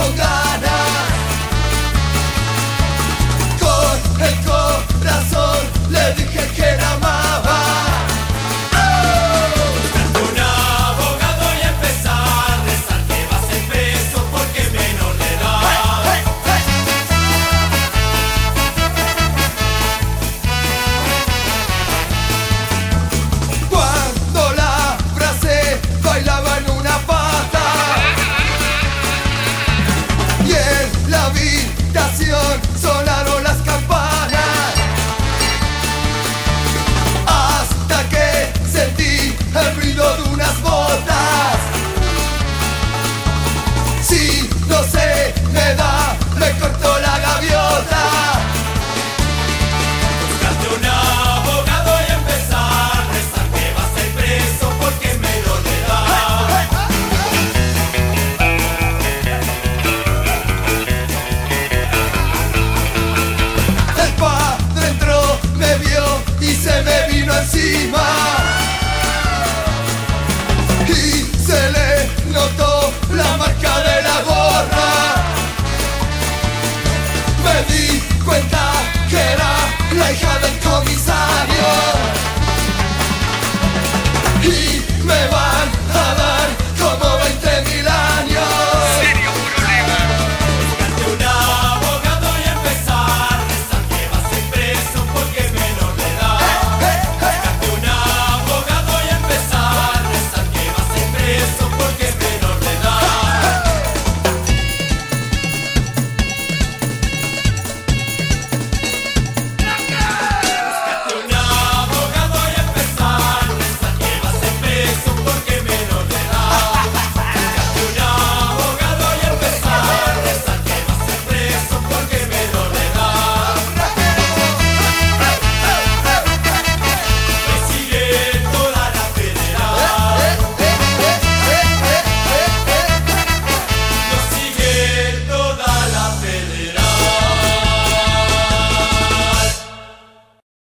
Oh God. no se me da, me cortó la gaviota. Buscate un abogado y empezar a rezar que vas a ir preso porque me lo le da. El padre entró, me vio y se me vino encima.